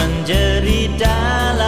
Menjadi dalam